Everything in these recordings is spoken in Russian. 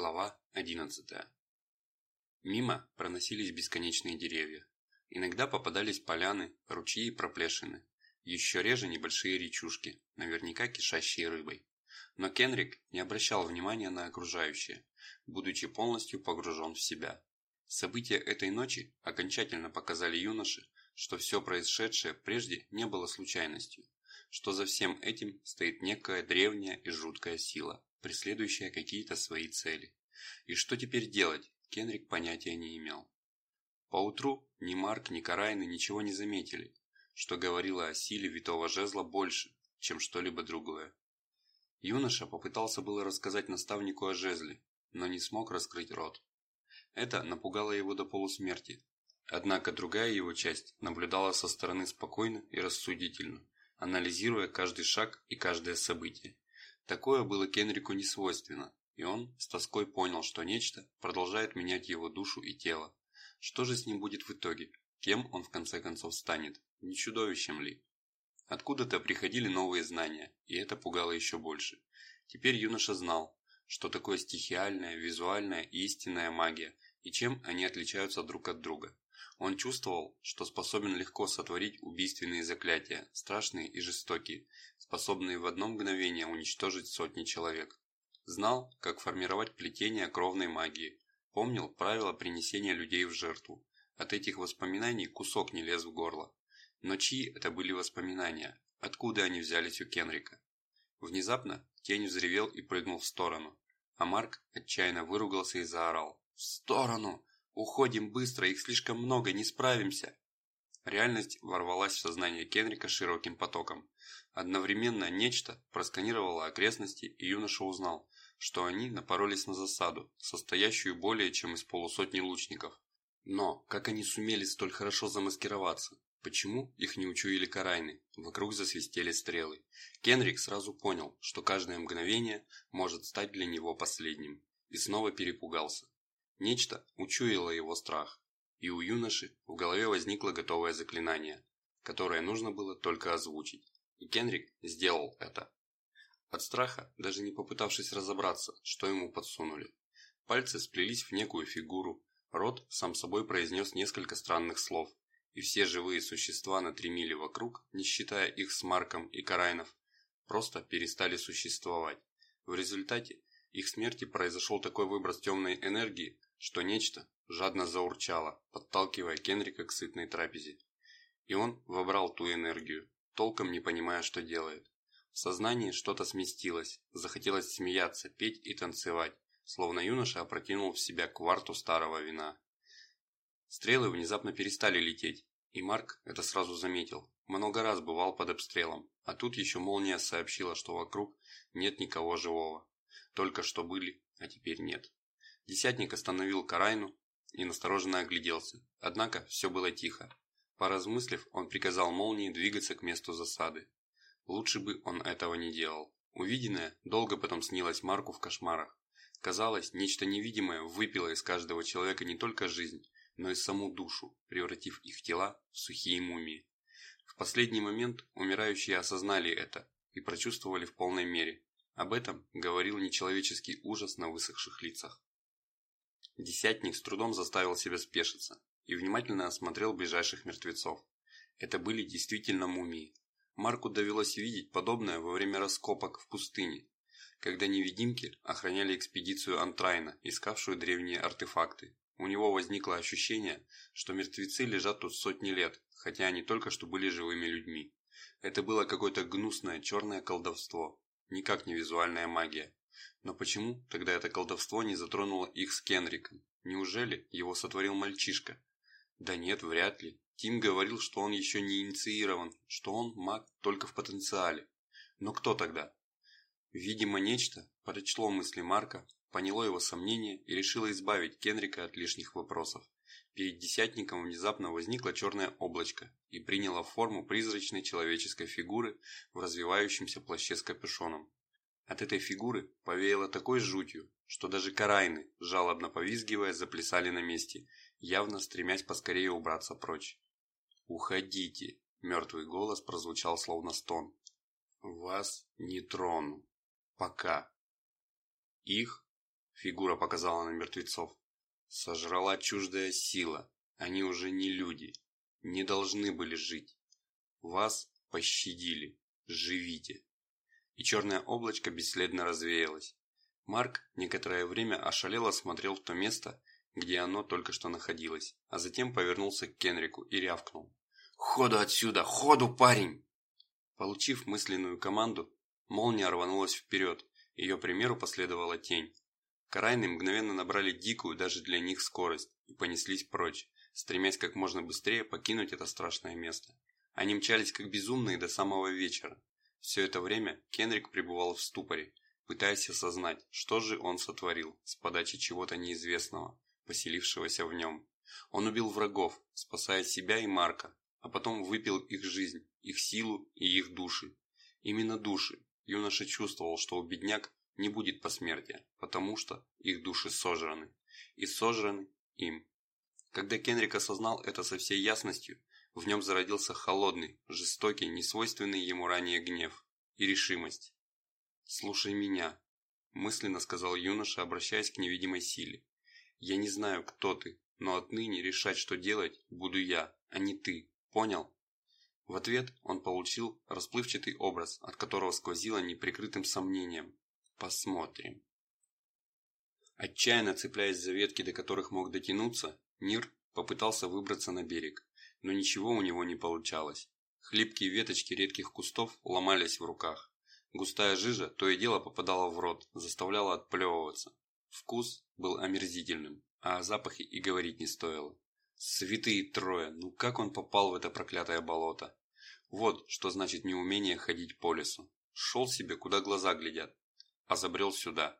Глава 11 Мимо проносились бесконечные деревья. Иногда попадались поляны, ручьи и проплешины. Еще реже небольшие речушки, наверняка кишащие рыбой. Но Кенрик не обращал внимания на окружающее, будучи полностью погружен в себя. События этой ночи окончательно показали юноше, что все происшедшее прежде не было случайностью, что за всем этим стоит некая древняя и жуткая сила, преследующая какие-то свои цели. И что теперь делать, Кенрик понятия не имел. Поутру ни Марк, ни Карайны ничего не заметили, что говорило о силе витого жезла больше, чем что-либо другое. Юноша попытался было рассказать наставнику о жезле, но не смог раскрыть рот. Это напугало его до полусмерти. Однако другая его часть наблюдала со стороны спокойно и рассудительно, анализируя каждый шаг и каждое событие. Такое было Кенрику не свойственно, и он с тоской понял, что нечто продолжает менять его душу и тело. Что же с ним будет в итоге? Кем он в конце концов станет? Не чудовищем ли? Откуда-то приходили новые знания, и это пугало еще больше. Теперь юноша знал, что такое стихиальная, визуальная и истинная магия, и чем они отличаются друг от друга. Он чувствовал, что способен легко сотворить убийственные заклятия, страшные и жестокие, способные в одно мгновение уничтожить сотни человек. Знал, как формировать плетение кровной магии, помнил правила принесения людей в жертву. От этих воспоминаний кусок не лез в горло. Но чьи это были воспоминания? Откуда они взялись у Кенрика? Внезапно тень взревел и прыгнул в сторону, а Марк отчаянно выругался и заорал. «В сторону! Уходим быстро, их слишком много, не справимся!» Реальность ворвалась в сознание Кенрика широким потоком. Одновременно нечто просканировало окрестности, и юноша узнал, что они напоролись на засаду, состоящую более чем из полусотни лучников. Но как они сумели столь хорошо замаскироваться? Почему их не учуяли карайны? Вокруг засвистели стрелы. Кенрик сразу понял, что каждое мгновение может стать для него последним. И снова перепугался. Нечто учуяло его страх, и у юноши в голове возникло готовое заклинание, которое нужно было только озвучить. И Кенрик сделал это. От страха, даже не попытавшись разобраться, что ему подсунули. Пальцы сплелись в некую фигуру, рот сам собой произнес несколько странных слов, и все живые существа на три мили вокруг, не считая их с Марком и Карайнов, просто перестали существовать. В результате их смерти произошел такой выброс темной энергии, что нечто жадно заурчало, подталкивая Кенрика к сытной трапезе. И он вобрал ту энергию, толком не понимая, что делает. В сознании что-то сместилось, захотелось смеяться, петь и танцевать, словно юноша опрокинул в себя кварту старого вина. Стрелы внезапно перестали лететь, и Марк это сразу заметил. Много раз бывал под обстрелом, а тут еще молния сообщила, что вокруг нет никого живого. Только что были, а теперь нет. Десятник остановил Карайну и настороженно огляделся. Однако все было тихо. Поразмыслив, он приказал молнии двигаться к месту засады. Лучше бы он этого не делал. Увиденное долго потом снилось Марку в кошмарах. Казалось, нечто невидимое выпило из каждого человека не только жизнь, но и саму душу, превратив их тела в сухие мумии. В последний момент умирающие осознали это и прочувствовали в полной мере. Об этом говорил нечеловеческий ужас на высохших лицах. Десятник с трудом заставил себя спешиться и внимательно осмотрел ближайших мертвецов. Это были действительно мумии. Марку довелось видеть подобное во время раскопок в пустыне, когда невидимки охраняли экспедицию Антрайна, искавшую древние артефакты. У него возникло ощущение, что мертвецы лежат тут сотни лет, хотя они только что были живыми людьми. Это было какое-то гнусное черное колдовство, никак не визуальная магия. Но почему тогда это колдовство не затронуло их с Кенриком? Неужели его сотворил мальчишка? Да нет, вряд ли. Тим говорил, что он еще не инициирован, что он маг только в потенциале. Но кто тогда? Видимо, нечто прочло мысли Марка, поняло его сомнения и решило избавить Кенрика от лишних вопросов. Перед десятником внезапно возникло черное облачко и приняло форму призрачной человеческой фигуры в развивающемся плаще с капюшоном. От этой фигуры повеяло такой жутью, что даже карайны, жалобно повизгивая, заплясали на месте, явно стремясь поскорее убраться прочь. «Уходите!» – мертвый голос прозвучал словно стон. «Вас не трону. Пока». Их Фигура показала на мертвецов. Сожрала чуждая сила. Они уже не люди. Не должны были жить. Вас пощадили. Живите. И черное облачко бесследно развеялось. Марк некоторое время ошалело смотрел в то место, где оно только что находилось, а затем повернулся к Кенрику и рявкнул. «Ходу отсюда! Ходу, парень!» Получив мысленную команду, молния рванулась вперед, ее примеру последовала тень. Карайны мгновенно набрали дикую даже для них скорость и понеслись прочь, стремясь как можно быстрее покинуть это страшное место. Они мчались как безумные до самого вечера. Все это время Кенрик пребывал в ступоре, пытаясь осознать, что же он сотворил с подачи чего-то неизвестного, поселившегося в нем. Он убил врагов, спасая себя и Марка, а потом выпил их жизнь, их силу и их души. Именно души. Юноша чувствовал, что у бедняк не будет посмертия, потому что их души сожраны. И сожраны им. Когда Кенрик осознал это со всей ясностью, в нем зародился холодный, жестокий, несвойственный ему ранее гнев и решимость. «Слушай меня», – мысленно сказал юноша, обращаясь к невидимой силе. «Я не знаю, кто ты, но отныне решать, что делать, буду я, а не ты. Понял?» В ответ он получил расплывчатый образ, от которого сквозило неприкрытым сомнением. «Посмотрим». Отчаянно цепляясь за ветки, до которых мог дотянуться, Нир попытался выбраться на берег, но ничего у него не получалось. Хлипкие веточки редких кустов ломались в руках. Густая жижа то и дело попадала в рот, заставляла отплевываться. Вкус был омерзительным, а о запахе и говорить не стоило. Святые трое, ну как он попал в это проклятое болото? Вот что значит неумение ходить по лесу. Шел себе, куда глаза глядят, а забрел сюда.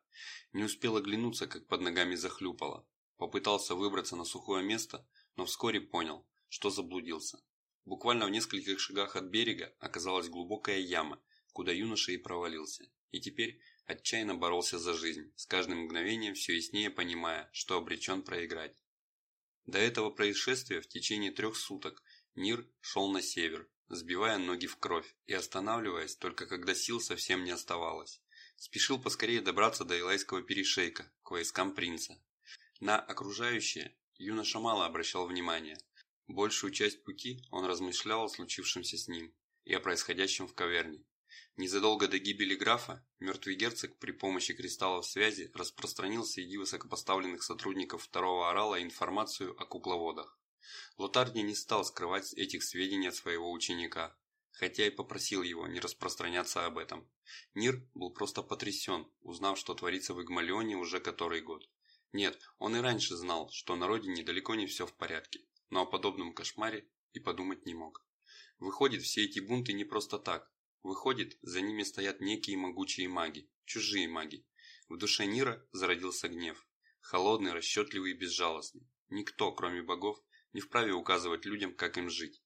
Не успел оглянуться, как под ногами захлюпало. Попытался выбраться на сухое место, но вскоре понял, что заблудился. Буквально в нескольких шагах от берега оказалась глубокая яма, куда юноша и провалился. И теперь отчаянно боролся за жизнь, с каждым мгновением все яснее понимая, что обречен проиграть. До этого происшествия в течение трех суток Нир шел на север, сбивая ноги в кровь и останавливаясь только когда сил совсем не оставалось. Спешил поскорее добраться до Илайского перешейка, к войскам принца. На окружающее юноша мало обращал внимания. Большую часть пути он размышлял о случившемся с ним и о происходящем в каверне. Незадолго до гибели графа, мертвый герцог при помощи кристаллов связи распространил среди высокопоставленных сотрудников второго орала информацию о кукловодах. Лотарди не стал скрывать этих сведений от своего ученика, хотя и попросил его не распространяться об этом. Нир был просто потрясен, узнав, что творится в Игмалионе уже который год. Нет, он и раньше знал, что на родине далеко не все в порядке, но о подобном кошмаре и подумать не мог. Выходит, все эти бунты не просто так. Выходит, за ними стоят некие могучие маги, чужие маги. В душе Нира зародился гнев. Холодный, расчетливый и безжалостный. Никто, кроме богов, не вправе указывать людям, как им жить.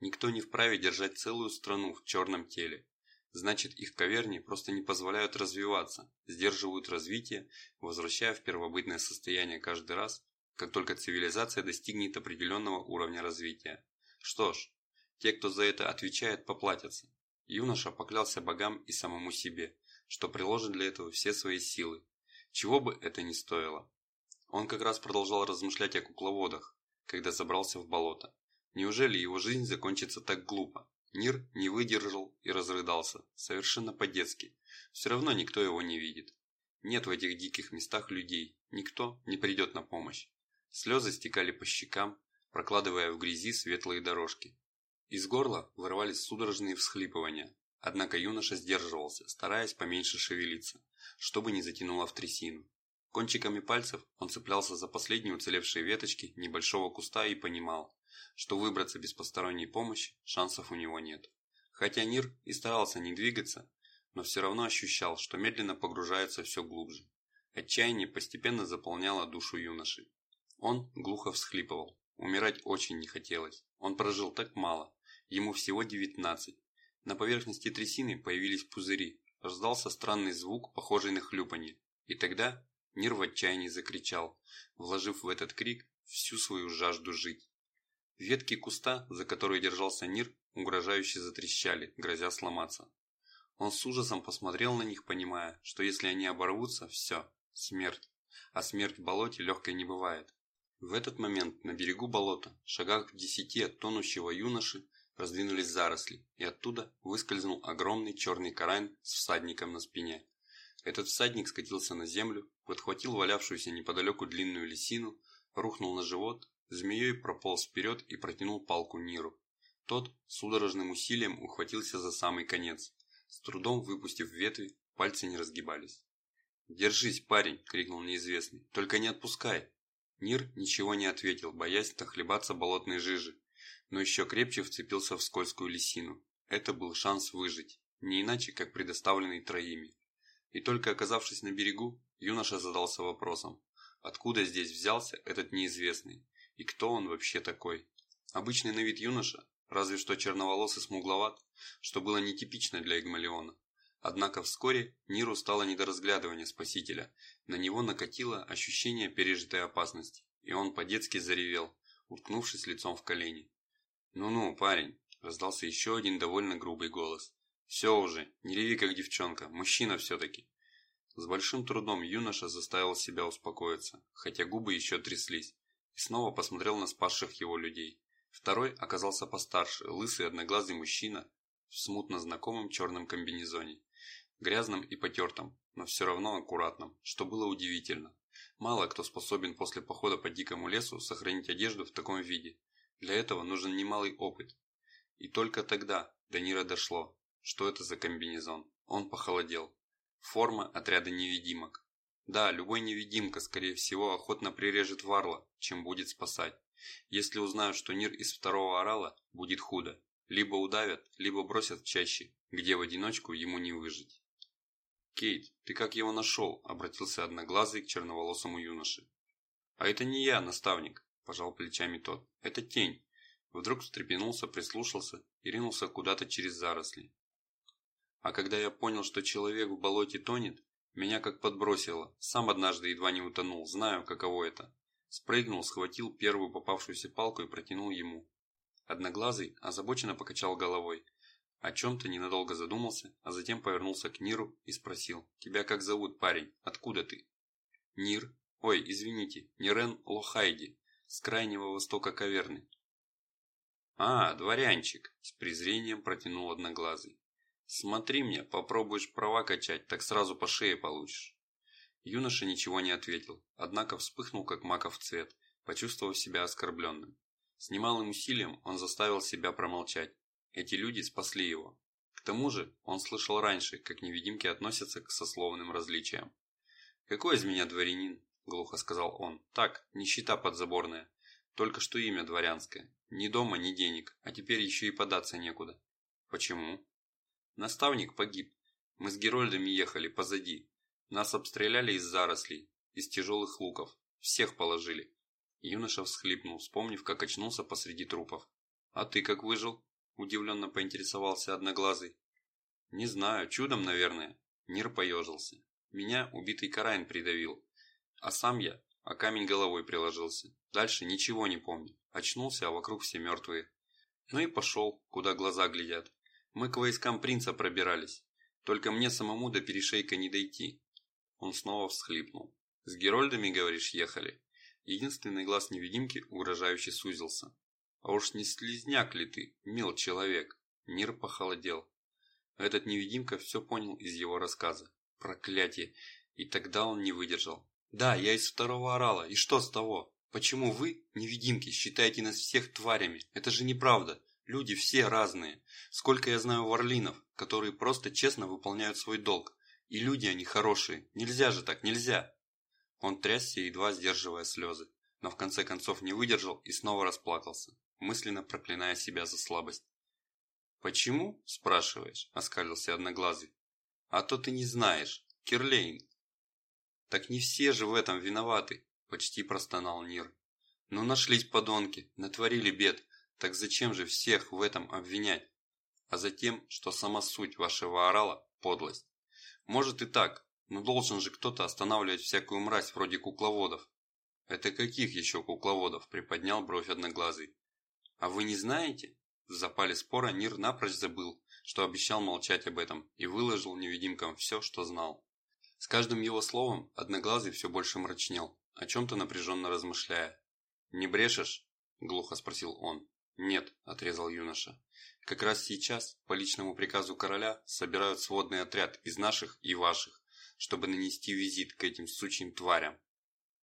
Никто не вправе держать целую страну в черном теле. Значит, их каверни просто не позволяют развиваться, сдерживают развитие, возвращая в первобытное состояние каждый раз, как только цивилизация достигнет определенного уровня развития. Что ж, те, кто за это отвечает, поплатятся. Юноша поклялся богам и самому себе, что приложит для этого все свои силы, чего бы это ни стоило. Он как раз продолжал размышлять о кукловодах, когда забрался в болото. Неужели его жизнь закончится так глупо? Нир не выдержал и разрыдался, совершенно по-детски. Все равно никто его не видит. Нет в этих диких местах людей, никто не придет на помощь. Слезы стекали по щекам, прокладывая в грязи светлые дорожки. Из горла вырывались судорожные всхлипывания, однако юноша сдерживался, стараясь поменьше шевелиться, чтобы не затянуло в трясину. Кончиками пальцев он цеплялся за последние уцелевшие веточки небольшого куста и понимал, что выбраться без посторонней помощи шансов у него нет. Хотя Нир и старался не двигаться, но все равно ощущал, что медленно погружается все глубже. Отчаяние постепенно заполняло душу юноши. Он глухо всхлипывал. Умирать очень не хотелось. Он прожил так мало. Ему всего девятнадцать. На поверхности трясины появились пузыри. Раздался странный звук, похожий на хлюпанье. И тогда Нир в отчаянии закричал, вложив в этот крик всю свою жажду жить. Ветки куста, за которые держался Нир, угрожающе затрещали, грозя сломаться. Он с ужасом посмотрел на них, понимая, что если они оборвутся, все, смерть. а смерть в болоте легкой не бывает. В этот момент на берегу болота, шагах в десяти от тонущего юноши, раздвинулись заросли, и оттуда выскользнул огромный черный карайн с всадником на спине. Этот всадник скатился на землю, подхватил валявшуюся неподалеку длинную лисину, рухнул на живот, змеей прополз вперед и протянул палку Ниру. Тот судорожным усилием ухватился за самый конец. С трудом выпустив ветви, пальцы не разгибались. «Держись, парень!» – крикнул неизвестный. «Только не отпускай!» Нир ничего не ответил, боясь нахлебаться болотной жижи, но еще крепче вцепился в скользкую лисину. Это был шанс выжить, не иначе, как предоставленный троими. И только оказавшись на берегу, юноша задался вопросом, откуда здесь взялся этот неизвестный, и кто он вообще такой. Обычный на вид юноша, разве что черноволосый смугловат, что было нетипично для Игмалиона. Однако вскоре Ниру стало не до разглядывания спасителя, на него накатило ощущение пережитой опасности, и он по-детски заревел, уткнувшись лицом в колени. «Ну-ну, парень!» – раздался еще один довольно грубый голос. «Все уже, не реви как девчонка, мужчина все-таки!» С большим трудом юноша заставил себя успокоиться, хотя губы еще тряслись, и снова посмотрел на спасших его людей. Второй оказался постарше, лысый одноглазый мужчина в смутно знакомом черном комбинезоне грязным и потертым, но все равно аккуратным, что было удивительно. Мало кто способен после похода по дикому лесу сохранить одежду в таком виде. Для этого нужен немалый опыт. И только тогда до Нира дошло, что это за комбинезон. Он похолодел. Форма отряда невидимок. Да, любой невидимка, скорее всего, охотно прирежет Варла, чем будет спасать. Если узнают, что Нир из второго орала, будет худо. Либо удавят, либо бросят в чаще, где в одиночку ему не выжить. «Кейт, ты как его нашел?» – обратился одноглазый к черноволосому юноше. «А это не я, наставник», – пожал плечами тот. «Это тень». Вдруг встрепенулся, прислушался и ринулся куда-то через заросли. А когда я понял, что человек в болоте тонет, меня как подбросило. Сам однажды едва не утонул, знаю, каково это. Спрыгнул, схватил первую попавшуюся палку и протянул ему. Одноглазый озабоченно покачал головой. О чем-то ненадолго задумался, а затем повернулся к Ниру и спросил. «Тебя как зовут, парень? Откуда ты?» «Нир. Ой, извините, Нирен Лохайди, с крайнего востока каверны». «А, дворянчик», – с презрением протянул одноглазый. «Смотри мне, попробуешь права качать, так сразу по шее получишь». Юноша ничего не ответил, однако вспыхнул, как маков цвет, почувствовав себя оскорбленным. С немалым усилием он заставил себя промолчать, эти люди спасли его. К тому же, он слышал раньше, как невидимки относятся к сословным различиям. «Какой из меня дворянин?» – глухо сказал он. «Так, нищета подзаборная. Только что имя дворянское. Ни дома, ни денег, а теперь еще и податься некуда». «Почему?» «Наставник погиб. Мы с Герольдами ехали позади. Нас обстреляли из зарослей, из тяжелых луков. Всех положили». Юноша всхлипнул, вспомнив, как очнулся посреди трупов. «А ты как выжил?» Удивленно поинтересовался Одноглазый. Не знаю, чудом, наверное. Нир поежился. Меня убитый Карайн придавил. А сам я а камень головой приложился. Дальше ничего не помню. Очнулся, а вокруг все мертвые. Ну и пошел, куда глаза глядят. Мы к войскам принца пробирались. Только мне самому до перешейка не дойти. Он снова всхлипнул. С Герольдами, говоришь, ехали? Единственный глаз невидимки угрожающе сузился. А уж не слизняк ли ты, мил человек? Нир похолодел. Этот невидимка все понял из его рассказа. Проклятие! И тогда он не выдержал. Да, я из второго орала, и что с того? Почему вы, невидимки, считаете нас всех тварями? Это же неправда. Люди все разные. Сколько я знаю варлинов, которые просто честно выполняют свой долг. И люди они хорошие. Нельзя же так, нельзя. Он трясся, едва сдерживая слезы, но в конце концов не выдержал и снова расплакался мысленно проклиная себя за слабость. «Почему?» – спрашиваешь, – оскалился одноглазый. «А то ты не знаешь. Кирлейн». «Так не все же в этом виноваты», – почти простонал Нир. «Ну нашлись подонки, натворили бед, так зачем же всех в этом обвинять? А затем, что сама суть вашего орала – подлость. Может и так, но должен же кто-то останавливать всякую мразь вроде кукловодов». «Это каких еще кукловодов?» – приподнял бровь одноглазый. «А вы не знаете?» В запале спора Нир напрочь забыл, что обещал молчать об этом, и выложил невидимкам все, что знал. С каждым его словом Одноглазый все больше мрачнел, о чем-то напряженно размышляя. «Не брешешь?» – глухо спросил он. «Нет», – отрезал юноша. «Как раз сейчас, по личному приказу короля, собирают сводный отряд из наших и ваших, чтобы нанести визит к этим сучьим тварям.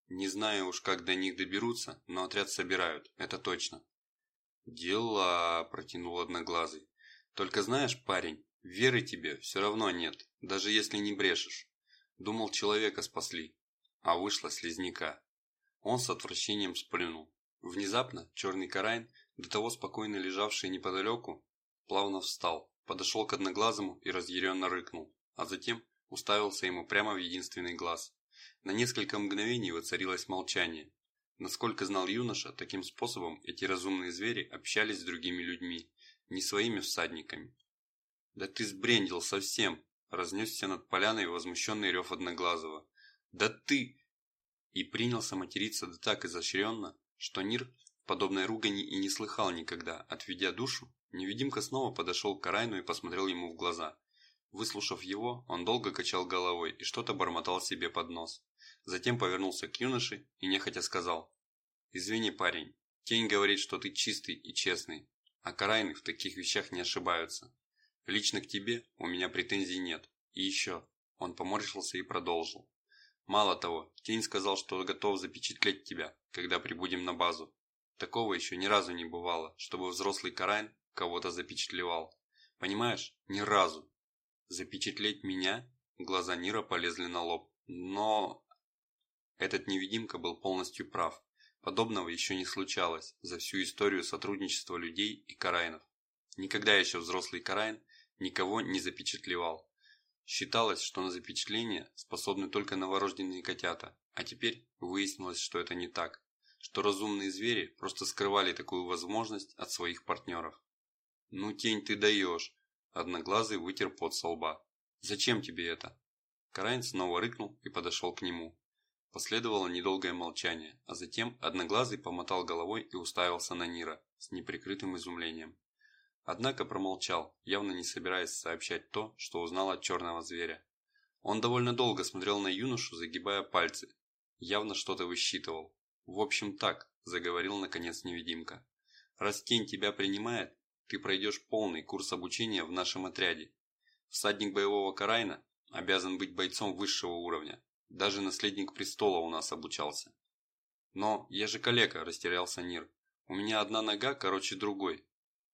Не знаю уж, как до них доберутся, но отряд собирают, это точно». «Дела», – протянул Одноглазый. «Только знаешь, парень, веры тебе все равно нет, даже если не брешешь. Думал, человека спасли, а вышло слизняка». Он с отвращением сплюнул. Внезапно черный карайн до того спокойно лежавший неподалеку, плавно встал, подошел к одноглазому и разъяренно рыкнул, а затем уставился ему прямо в единственный глаз. На несколько мгновений воцарилось молчание. Насколько знал юноша, таким способом эти разумные звери общались с другими людьми, не своими всадниками. «Да ты сбрендил совсем!» – разнесся над поляной возмущенный рев Одноглазого. «Да ты!» И принялся материться да так изощренно, что Нир Подобной ругани и не слыхал никогда. Отведя душу, невидимка снова подошел к Карайну и посмотрел ему в глаза. Выслушав его, он долго качал головой и что-то бормотал себе под нос. Затем повернулся к юноше и нехотя сказал. «Извини, парень, тень говорит, что ты чистый и честный, а Карайны в таких вещах не ошибаются. Лично к тебе у меня претензий нет. И еще». Он поморщился и продолжил. «Мало того, тень сказал, что готов запечатлеть тебя, когда прибудем на базу. Такого еще ни разу не бывало, чтобы взрослый Карайн кого-то запечатлевал. Понимаешь? Ни разу. Запечатлеть меня? Глаза Нира полезли на лоб. Но... Этот невидимка был полностью прав. Подобного еще не случалось за всю историю сотрудничества людей и Карайнов. Никогда еще взрослый Карайн никого не запечатлевал. Считалось, что на запечатление способны только новорожденные котята, а теперь выяснилось, что это не так что разумные звери просто скрывали такую возможность от своих партнеров. «Ну, тень ты даешь!» Одноглазый вытер пот со лба. «Зачем тебе это?» Карайн снова рыкнул и подошел к нему. Последовало недолгое молчание, а затем Одноглазый помотал головой и уставился на Нира с неприкрытым изумлением. Однако промолчал, явно не собираясь сообщать то, что узнал от черного зверя. Он довольно долго смотрел на юношу, загибая пальцы. Явно что-то высчитывал, «В общем так», – заговорил наконец невидимка. «Раз тень тебя принимает, ты пройдешь полный курс обучения в нашем отряде. Всадник боевого Карайна обязан быть бойцом высшего уровня. Даже наследник престола у нас обучался». «Но я же калека», – растерялся Нир. «У меня одна нога короче другой».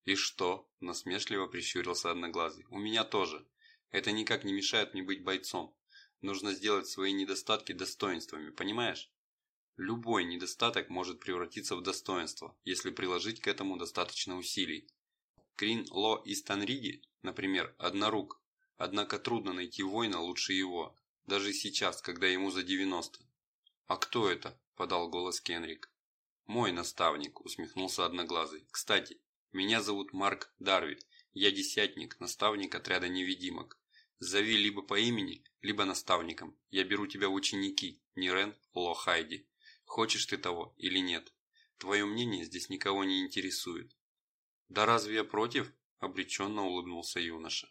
«И что?» – насмешливо прищурился Одноглазый. «У меня тоже. Это никак не мешает мне быть бойцом. Нужно сделать свои недостатки достоинствами, понимаешь?» Любой недостаток может превратиться в достоинство, если приложить к этому достаточно усилий. Крин Ло из Танриги, например, однорук, однако трудно найти воина лучше его, даже сейчас, когда ему за 90. «А кто это?» – подал голос Кенрик. «Мой наставник», – усмехнулся Одноглазый. «Кстати, меня зовут Марк Дарвиль, я десятник, наставник отряда невидимок. Зови либо по имени, либо наставником. Я беру тебя в ученики, Нирен Ло Хайди». Хочешь ты того или нет. Твое мнение здесь никого не интересует. Да разве я против? Обреченно улыбнулся юноша.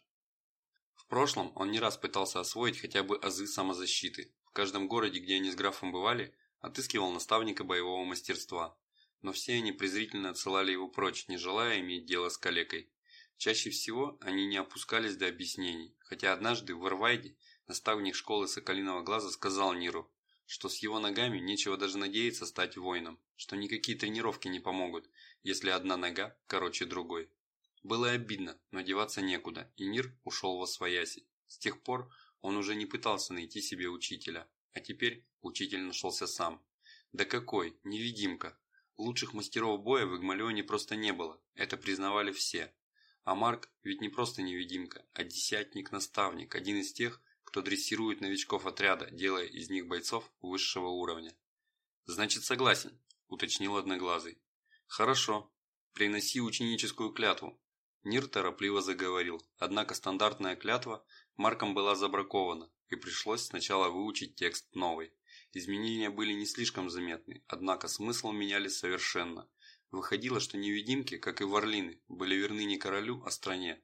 В прошлом он не раз пытался освоить хотя бы азы самозащиты. В каждом городе, где они с графом бывали, отыскивал наставника боевого мастерства. Но все они презрительно отсылали его прочь, не желая иметь дело с калекой. Чаще всего они не опускались до объяснений, хотя однажды в Ирвайде наставник школы Соколиного Глаза сказал Ниру, что с его ногами нечего даже надеяться стать воином, что никакие тренировки не помогут, если одна нога короче другой. Было обидно, но деваться некуда, и Нир ушел во свояси. С тех пор он уже не пытался найти себе учителя, а теперь учитель нашелся сам. Да какой, невидимка. Лучших мастеров боя в Игмалионе просто не было, это признавали все. А Марк ведь не просто невидимка, а десятник-наставник, один из тех, кто дрессирует новичков отряда, делая из них бойцов высшего уровня. «Значит, согласен», – уточнил Одноглазый. «Хорошо. Приноси ученическую клятву». Нир торопливо заговорил, однако стандартная клятва Марком была забракована, и пришлось сначала выучить текст новый. Изменения были не слишком заметны, однако смысл меняли совершенно. Выходило, что невидимки, как и варлины, были верны не королю, а стране.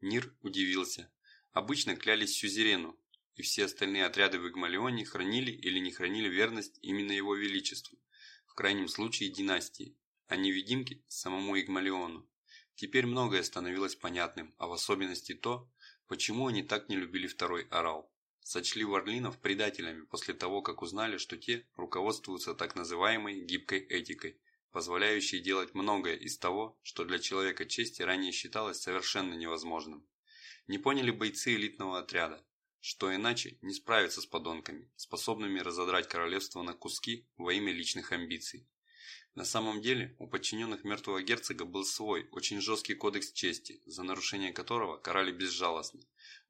Нир удивился. Обычно клялись сюзерену, и все остальные отряды в Игмалионе хранили или не хранили верность именно его величеству, в крайнем случае династии, а невидимки самому Игмалиону. Теперь многое становилось понятным, а в особенности то, почему они так не любили второй орал. Сочли варлинов предателями после того, как узнали, что те руководствуются так называемой гибкой этикой, позволяющей делать многое из того, что для человека чести ранее считалось совершенно невозможным. Не поняли бойцы элитного отряда, что иначе не справиться с подонками, способными разодрать королевство на куски во имя личных амбиций. На самом деле, у подчиненных мертвого герцога был свой, очень жесткий кодекс чести, за нарушение которого карали безжалостно.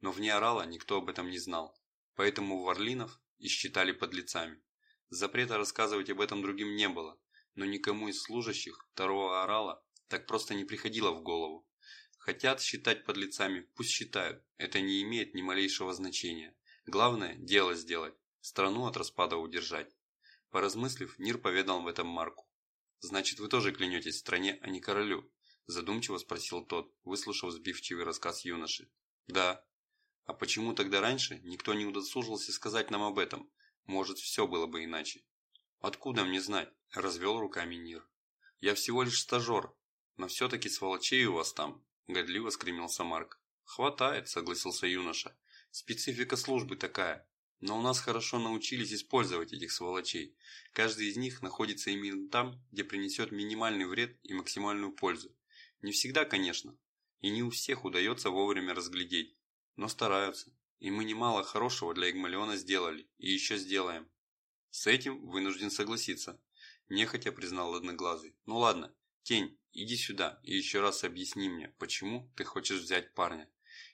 Но вне орала никто об этом не знал. Поэтому варлинов и считали подлецами. Запрета рассказывать об этом другим не было, но никому из служащих второго орала так просто не приходило в голову. Хотят считать подлецами, пусть считают, это не имеет ни малейшего значения. Главное – дело сделать, страну от распада удержать. Поразмыслив, Нир поведал об этом Марку. «Значит, вы тоже клянетесь стране, а не королю?» Задумчиво спросил тот, выслушав сбивчивый рассказ юноши. «Да». «А почему тогда раньше никто не удосужился сказать нам об этом? Может, все было бы иначе?» «Откуда мне знать?» – развел руками Нир. «Я всего лишь стажер, но все-таки сволочей у вас там», – годливо скремился Марк. «Хватает», – согласился юноша. «Специфика службы такая. Но у нас хорошо научились использовать этих сволочей. Каждый из них находится именно там, где принесет минимальный вред и максимальную пользу. Не всегда, конечно. И не у всех удается вовремя разглядеть. Но стараются. И мы немало хорошего для Игмалиона сделали. И еще сделаем. С этим вынужден согласиться. Нехотя признал Одноглазый. Ну ладно, Тень, иди сюда и еще раз объясни мне, почему ты хочешь взять парня.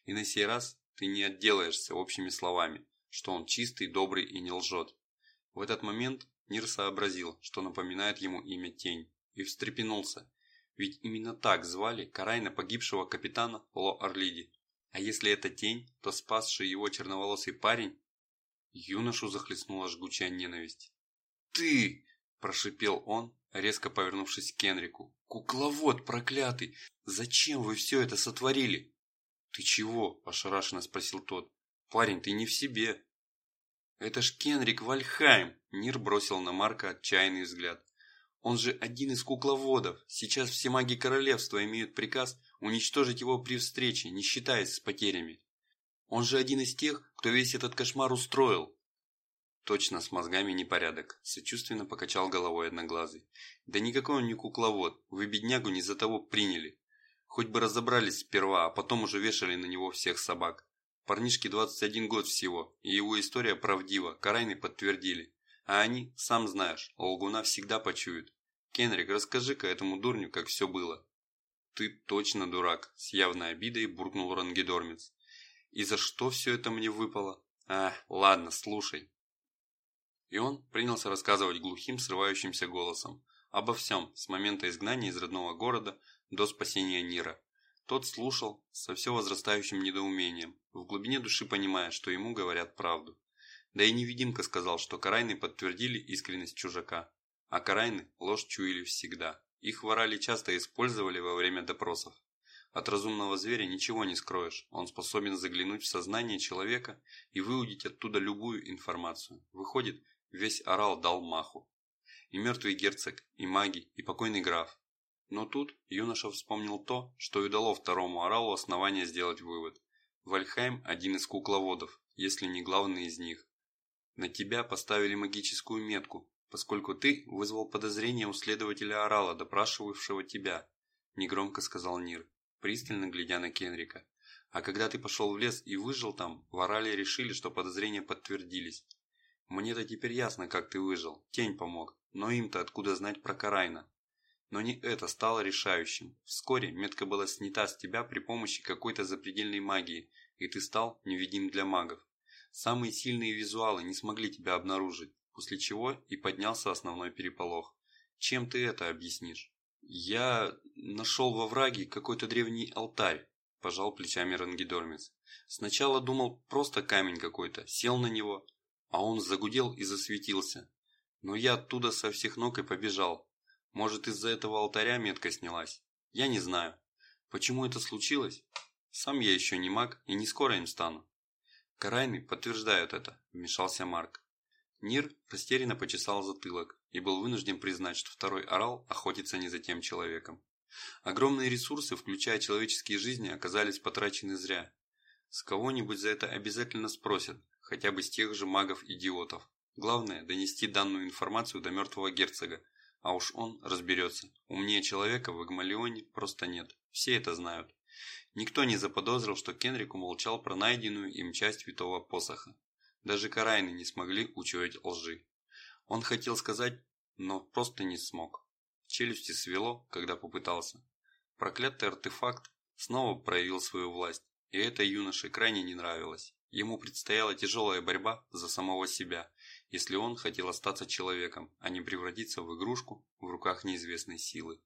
И на сей раз ты не отделаешься общими словами что он чистый, добрый и не лжет. В этот момент Нир сообразил, что напоминает ему имя Тень, и встрепенулся, ведь именно так звали Карайна погибшего капитана Ло Орлиди. А если это Тень, то спасший его черноволосый парень? Юношу захлестнула жгучая ненависть. «Ты!» – прошипел он, резко повернувшись к Кенрику. «Кукловод проклятый! Зачем вы все это сотворили?» «Ты чего?» – ошарашенно спросил тот. «Парень, ты не в себе!» «Это ж Кенрик Вальхайм!» Нир бросил на Марка отчаянный взгляд. «Он же один из кукловодов. Сейчас все маги королевства имеют приказ уничтожить его при встрече, не считаясь с потерями. Он же один из тех, кто весь этот кошмар устроил». Точно, с мозгами непорядок. Сочувственно покачал головой одноглазый. Да никакой он не кукловод. Вы беднягу не за того приняли. Хоть бы разобрались сперва, а потом уже вешали на него всех собак. Парнишке 21 год всего, и его история правдива, Карайны подтвердили. А они, сам знаешь, лгуна всегда почуют. Кенрик, расскажи-ка этому дурню, как все было. Ты точно дурак, с явной обидой буркнул Рангедормец. И за что все это мне выпало? А, ладно, слушай. И он принялся рассказывать глухим, срывающимся голосом. Обо всем, с момента изгнания из родного города до спасения Нира. Тот слушал со все возрастающим недоумением, в глубине души понимая, что ему говорят правду. Да и невидимка сказал, что Карайны подтвердили искренность чужака, а Карайны ложь чуяли всегда. Их ворали часто использовали во время допросов. От разумного зверя ничего не скроешь, он способен заглянуть в сознание человека и выудить оттуда любую информацию. Выходит, весь орал дал маху. И мертвый герцог, и маги, и покойный граф, но тут юноша вспомнил то, что и дало второму оралу основание сделать вывод. Вальхайм – один из кукловодов, если не главный из них. На тебя поставили магическую метку, поскольку ты вызвал подозрение у следователя орала, допрашивавшего тебя, негромко сказал Нир, пристально глядя на Кенрика. А когда ты пошел в лес и выжил там, в орале решили, что подозрения подтвердились. Мне-то теперь ясно, как ты выжил, тень помог, но им-то откуда знать про Карайна? Но не это стало решающим. Вскоре метка была снята с тебя при помощи какой-то запредельной магии, и ты стал невидим для магов. Самые сильные визуалы не смогли тебя обнаружить, после чего и поднялся основной переполох. Чем ты это объяснишь? Я нашел во враге какой-то древний алтарь, пожал плечами Рангидормец. Сначала думал просто камень какой-то, сел на него, а он загудел и засветился. Но я оттуда со всех ног и побежал, может, из-за этого алтаря метка снялась? Я не знаю. Почему это случилось? Сам я еще не маг и не скоро им стану. Карайны подтверждают это, вмешался Марк. Нир растерянно почесал затылок и был вынужден признать, что второй орал охотится не за тем человеком. Огромные ресурсы, включая человеческие жизни, оказались потрачены зря. С кого-нибудь за это обязательно спросят, хотя бы с тех же магов-идиотов. Главное – донести данную информацию до мертвого герцога, а уж он разберется. Умнее человека в Игмалионе просто нет. Все это знают. Никто не заподозрил, что Кенрик умолчал про найденную им часть Святого Посоха. Даже Карайны не смогли учуять лжи. Он хотел сказать, но просто не смог. Челюсти свело, когда попытался. Проклятый артефакт снова проявил свою власть, и это юноше крайне не нравилось. Ему предстояла тяжелая борьба за самого себя, если он хотел остаться человеком, а не превратиться в игрушку в руках неизвестной силы.